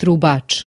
trubač.